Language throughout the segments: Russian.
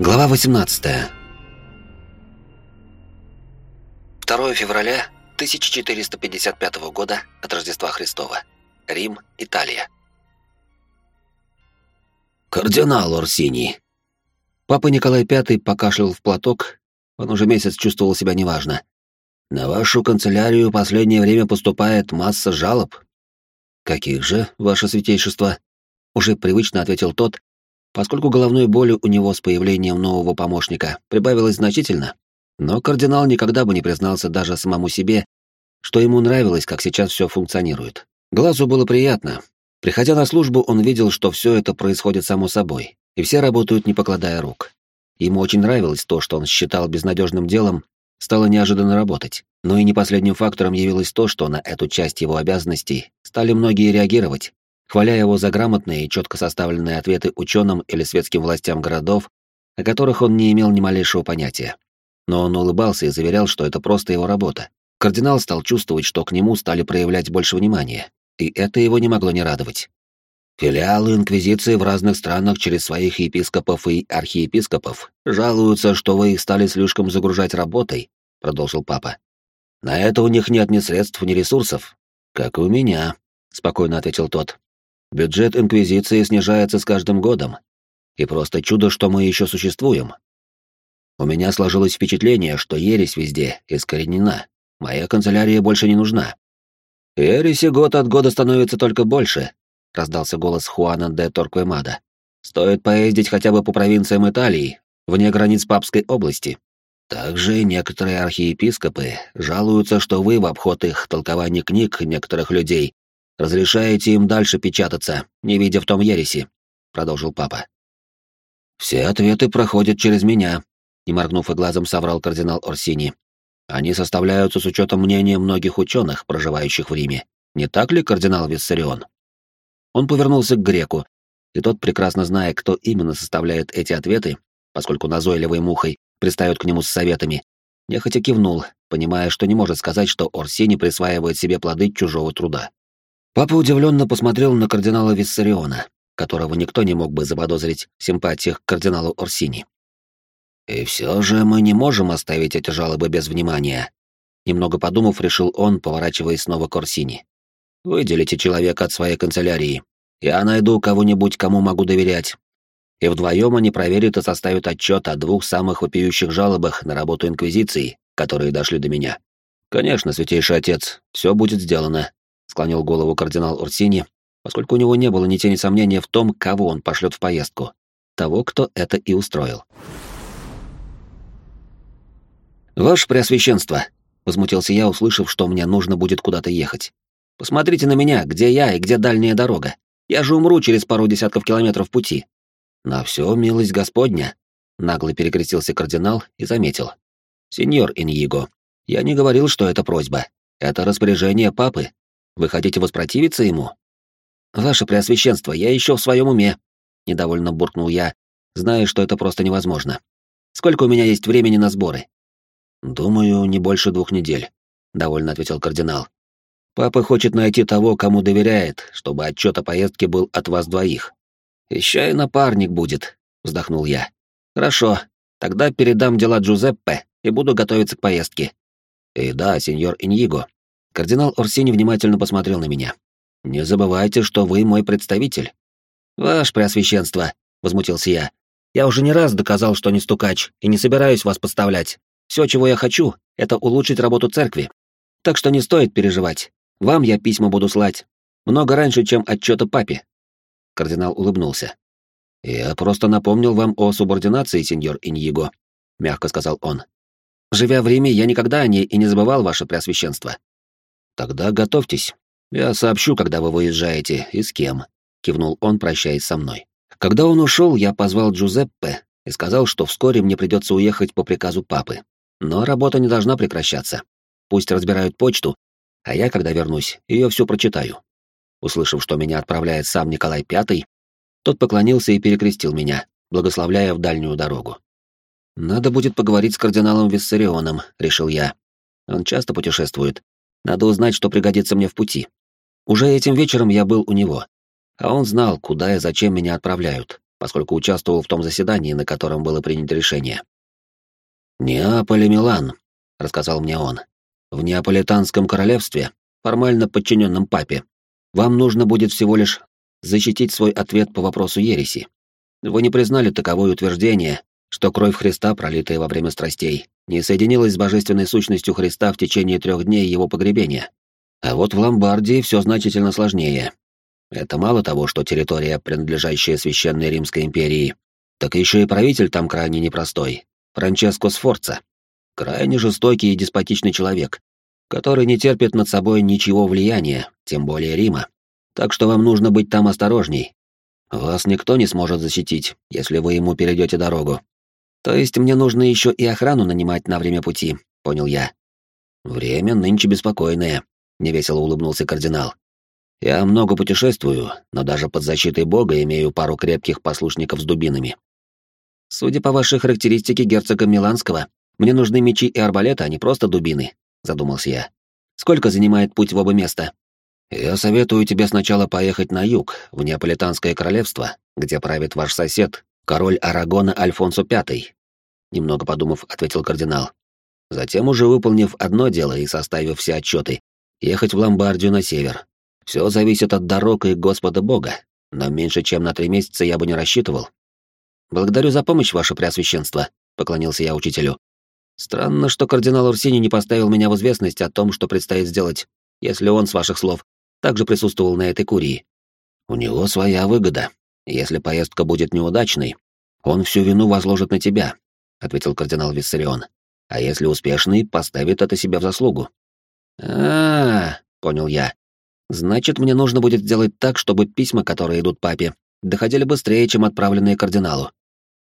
Глава 18. 2 февраля 1455 года от Рождества Христова. Рим, Италия. Кардинал Орсини. Папа Николай V покашлял в платок. Он уже месяц чувствовал себя неважно. На вашу канцелярию последнее время поступает масса жалоб. Каких же, ваше святейшество? Уже привычно ответил тот, поскольку головной боли у него с появлением нового помощника прибавилось значительно, но кардинал никогда бы не признался даже самому себе, что ему нравилось, как сейчас все функционирует. Глазу было приятно. Приходя на службу, он видел, что все это происходит само собой, и все работают, не покладая рук. Ему очень нравилось то, что он считал безнадежным делом, стало неожиданно работать. Но и не последним фактором явилось то, что на эту часть его обязанностей стали многие реагировать, хваля его за грамотные и четко составленные ответы ученым или светским властям городов, о которых он не имел ни малейшего понятия. Но он улыбался и заверял, что это просто его работа. Кардинал стал чувствовать, что к нему стали проявлять больше внимания, и это его не могло не радовать. Филиалы Инквизиции в разных странах через своих епископов и архиепископов жалуются, что вы их стали слишком загружать работой, продолжил папа. На это у них нет ни средств, ни ресурсов. Как и у меня, спокойно ответил тот. Бюджет Инквизиции снижается с каждым годом. И просто чудо, что мы еще существуем. У меня сложилось впечатление, что ересь везде искоренена. Моя канцелярия больше не нужна. Ереси год от года становится только больше, раздался голос Хуана де Торквемада. Стоит поездить хотя бы по провинциям Италии, вне границ папской области. Также некоторые архиепископы жалуются, что вы в обход их толкований книг некоторых людей Разрешаете им дальше печататься, не видя в том ереси», — продолжил папа. «Все ответы проходят через меня», — не моргнув и глазом соврал кардинал Орсини. «Они составляются с учетом мнения многих ученых, проживающих в Риме. Не так ли, кардинал Виссарион?» Он повернулся к греку, и тот, прекрасно зная, кто именно составляет эти ответы, поскольку назойливой мухой пристает к нему с советами, нехотя кивнул, понимая, что не может сказать, что Орсини присваивает себе плоды чужого труда. Папа удивленно посмотрел на кардинала Виссариона, которого никто не мог бы заподозрить в симпатиях к кардиналу Орсини. «И все же мы не можем оставить эти жалобы без внимания», немного подумав, решил он, поворачиваясь снова к Орсини. «Выделите человека от своей канцелярии. Я найду кого-нибудь, кому могу доверять. И вдвоем они проверят и составят отчет о двух самых вопиющих жалобах на работу Инквизиции, которые дошли до меня. Конечно, святейший отец, все будет сделано, склонил голову кардинал Урсини, поскольку у него не было ни тени сомнения в том, кого он пошлет в поездку. Того, кто это и устроил. «Ваше Преосвященство!» — возмутился я, услышав, что мне нужно будет куда-то ехать. «Посмотрите на меня, где я и где дальняя дорога. Я же умру через пару десятков километров пути». «На все, милость Господня!» — нагло перекрестился кардинал и заметил. «Сеньор Иньего, я не говорил, что это просьба. Это распоряжение папы, вы хотите воспротивиться ему? Ваше Преосвященство, я еще в своем уме, недовольно буркнул я, зная, что это просто невозможно. Сколько у меня есть времени на сборы? Думаю, не больше двух недель, довольно ответил кардинал. Папа хочет найти того, кому доверяет, чтобы отчет о поездке был от вас двоих. Еще и напарник будет, вздохнул я. Хорошо, тогда передам дела Джузеппе и буду готовиться к поездке. И да, сеньор Иньиго, Кардинал Орсини внимательно посмотрел на меня. «Не забывайте, что вы мой представитель». «Ваше Преосвященство», — возмутился я. «Я уже не раз доказал, что не стукач, и не собираюсь вас подставлять. Все, чего я хочу, это улучшить работу церкви. Так что не стоит переживать. Вам я письма буду слать. Много раньше, чем отчета папе». Кардинал улыбнулся. «Я просто напомнил вам о субординации, сеньор Иньего», — мягко сказал он. «Живя в Риме, я никогда о ней и не забывал, ваше Преосвященство. «Тогда готовьтесь. Я сообщу, когда вы выезжаете и с кем», — кивнул он, прощаясь со мной. Когда он ушел, я позвал Джузеппе и сказал, что вскоре мне придется уехать по приказу папы. Но работа не должна прекращаться. Пусть разбирают почту, а я, когда вернусь, ее всю прочитаю. Услышав, что меня отправляет сам Николай Пятый, тот поклонился и перекрестил меня, благословляя в дальнюю дорогу. «Надо будет поговорить с кардиналом Виссарионом», — решил я. Он часто путешествует, надо узнать, что пригодится мне в пути. Уже этим вечером я был у него, а он знал, куда и зачем меня отправляют, поскольку участвовал в том заседании, на котором было принято решение. «Неаполь и Милан», — рассказал мне он. «В Неаполитанском королевстве, формально подчиненном папе, вам нужно будет всего лишь защитить свой ответ по вопросу ереси. Вы не признали таковое утверждение, что кровь Христа, пролитая во время страстей, не соединилась с божественной сущностью Христа в течение трех дней его погребения. А вот в Ломбардии все значительно сложнее. Это мало того, что территория, принадлежащая Священной Римской империи, так еще и правитель там крайне непростой, Франческо Сфорца. Крайне жестокий и деспотичный человек, который не терпит над собой ничего влияния, тем более Рима. Так что вам нужно быть там осторожней. Вас никто не сможет защитить, если вы ему перейдете дорогу. То есть мне нужно еще и охрану нанимать на время пути, понял я. Время нынче беспокойное, невесело улыбнулся кардинал. Я много путешествую, но даже под защитой Бога имею пару крепких послушников с дубинами. Судя по вашей характеристике герцога Миланского, мне нужны мечи и арбалеты, а не просто дубины, задумался я. Сколько занимает путь в оба места? Я советую тебе сначала поехать на юг, в Неаполитанское королевство, где правит ваш сосед, король Арагона Альфонсо V. Немного подумав, ответил кардинал. Затем, уже выполнив одно дело и составив все отчеты, ехать в Ломбардию на север, все зависит от дорог и Господа Бога, но меньше чем на три месяца я бы не рассчитывал. Благодарю за помощь, ваше преосвященство, поклонился я учителю. Странно, что кардинал Урсини не поставил меня в известность о том, что предстоит сделать, если он, с ваших слов, также присутствовал на этой курии. У него своя выгода. Если поездка будет неудачной, он всю вину возложит на тебя, ответил кардинал Виссарион. А если успешный, поставит это себе в заслугу. А, -а, -а понял я. Значит, мне нужно будет сделать так, чтобы письма, которые идут папе, доходили быстрее, чем отправленные кардиналу.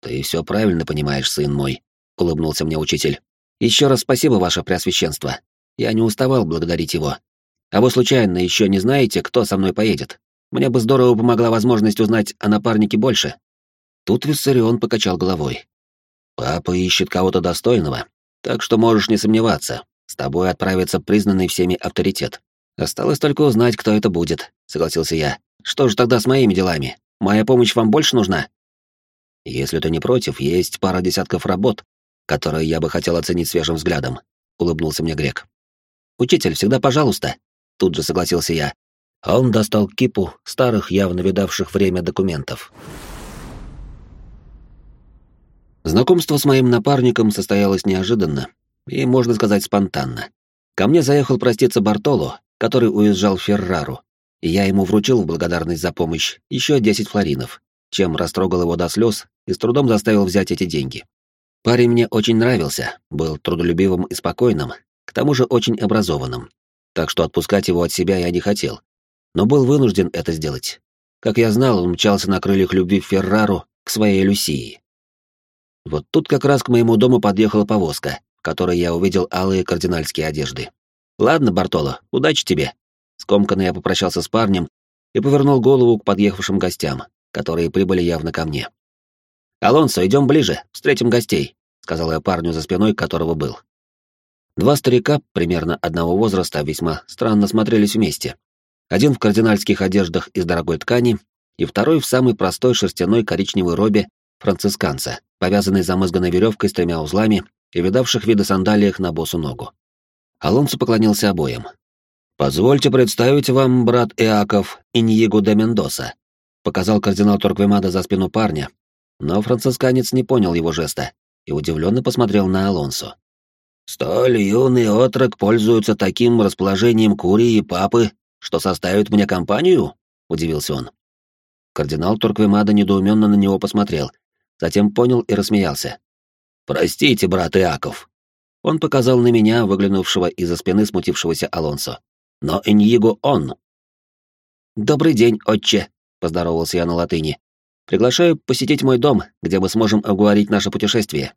Ты все правильно понимаешь, сын мой, улыбнулся мне учитель. Еще раз спасибо, ваше преосвященство. Я не уставал благодарить его. А вы случайно еще не знаете, кто со мной поедет? Мне бы здорово помогла возможность узнать о напарнике больше. Тут Виссарион покачал головой. Папа ищет кого-то достойного, так что можешь не сомневаться. С тобой отправится признанный всеми авторитет. Осталось только узнать, кто это будет, согласился я. Что же тогда с моими делами? Моя помощь вам больше нужна? Если ты не против, есть пара десятков работ, которые я бы хотел оценить свежим взглядом, улыбнулся мне грек. Учитель, всегда пожалуйста, тут же согласился я. Он достал кипу старых, явно видавших время документов. Знакомство с моим напарником состоялось неожиданно и, можно сказать, спонтанно. Ко мне заехал проститься Бартоло, который уезжал в Феррару, и я ему вручил в благодарность за помощь еще 10 флоринов, чем растрогал его до слез и с трудом заставил взять эти деньги. Парень мне очень нравился, был трудолюбивым и спокойным, к тому же очень образованным, так что отпускать его от себя я не хотел, но был вынужден это сделать. Как я знал, он мчался на крыльях любви Феррару к своей Люсии. Вот тут как раз к моему дому подъехала повозка, в которой я увидел алые кардинальские одежды. «Ладно, Бартоло, удачи тебе». Скомканно я попрощался с парнем и повернул голову к подъехавшим гостям, которые прибыли явно ко мне. «Алонсо, идем ближе, встретим гостей», — сказал я парню, за спиной которого был. Два старика, примерно одного возраста, весьма странно смотрелись вместе. Один в кардинальских одеждах из дорогой ткани, и второй в самой простой шерстяной коричневой робе францисканца, повязанной замызганной веревкой с тремя узлами и видавших виды сандалиях на босу ногу. Алонсо поклонился обоим. «Позвольте представить вам брат Иаков Иньего де Мендоса», показал кардинал Торквемада за спину парня, но францисканец не понял его жеста и удивленно посмотрел на Алонсо. «Столь юный отрок пользуется таким расположением Курии и Папы, что составит мне компанию?» — удивился он. Кардинал Торквемада недоуменно на него посмотрел, затем понял и рассмеялся. «Простите, брат Иаков, он показал на меня, выглянувшего из-за спины смутившегося Алонсо. «Но Иньего он!» «Добрый день, отче!» — поздоровался я на латыни. «Приглашаю посетить мой дом, где мы сможем обговорить наше путешествие».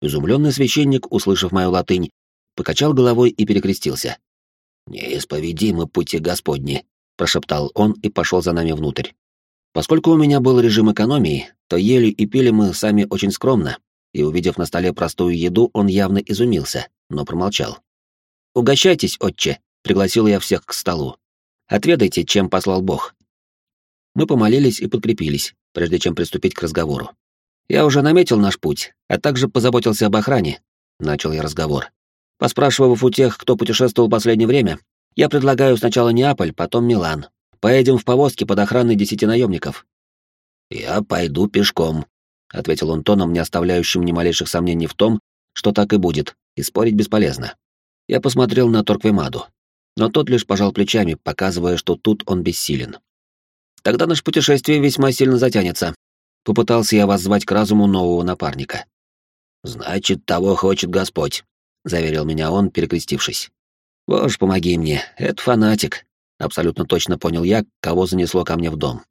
Изумленный священник, услышав мою латынь, покачал головой и перекрестился. «Неисповедимы пути Господни», — прошептал он и пошел за нами внутрь. Поскольку у меня был режим экономии, то ели и пили мы сами очень скромно, и, увидев на столе простую еду, он явно изумился, но промолчал. «Угощайтесь, отче», — пригласил я всех к столу. «Отведайте, чем послал Бог». Мы помолились и подкрепились, прежде чем приступить к разговору. «Я уже наметил наш путь, а также позаботился об охране», — начал я разговор. Поспрашивав у тех, кто путешествовал последнее время, я предлагаю сначала Неаполь, потом Милан. Поедем в повозке под охраной десяти наемников. «Я пойду пешком», — ответил он тоном, не оставляющим ни малейших сомнений в том, что так и будет, и спорить бесполезно. Я посмотрел на Торквемаду, но тот лишь пожал плечами, показывая, что тут он бессилен. «Тогда наше путешествие весьма сильно затянется», — попытался я воззвать к разуму нового напарника. «Значит, того хочет Господь», — заверил меня он, перекрестившись. «Боже, помоги мне, это фанатик», — абсолютно точно понял я, кого занесло ко мне в дом.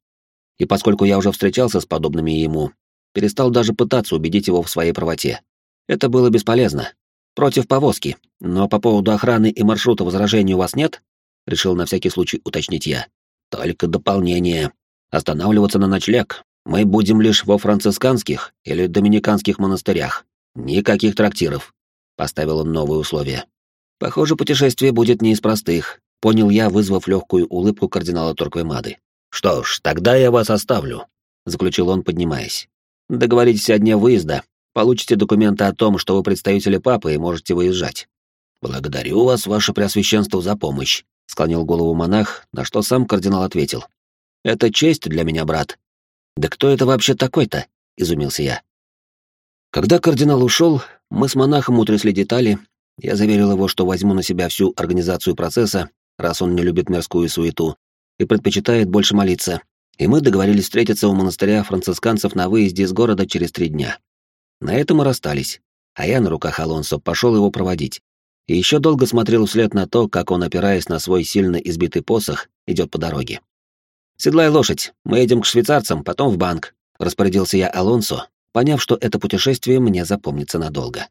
И поскольку я уже встречался с подобными ему, перестал даже пытаться убедить его в своей правоте. Это было бесполезно. Против повозки, но по поводу охраны и маршрута возражений у вас нет? Решил на всякий случай уточнить я. Только дополнение. Останавливаться на ночлег мы будем лишь во францисканских или доминиканских монастырях. Никаких трактиров. Поставил он новые условия. Похоже, путешествие будет не из простых, понял я, вызвав легкую улыбку кардинала Торквемады. Что ж, тогда я вас оставлю, заключил он, поднимаясь. Договоритесь о дне выезда, получите документы о том, что вы представители папы и можете выезжать. Благодарю вас, ваше преосвященство, за помощь, склонил голову монах, на что сам кардинал ответил. Это честь для меня, брат. Да кто это вообще такой-то? изумился я. Когда кардинал ушел, мы с монахом утрясли детали, я заверил его, что возьму на себя всю организацию процесса, раз он не любит мирскую суету и предпочитает больше молиться, и мы договорились встретиться у монастыря францисканцев на выезде из города через три дня. На этом мы расстались, а я на руках Алонсо пошел его проводить. И еще долго смотрел вслед на то, как он, опираясь на свой сильно избитый посох, идет по дороге. «Седлай лошадь, мы едем к швейцарцам, потом в банк», — распорядился я Алонсо, поняв, что это путешествие мне запомнится надолго.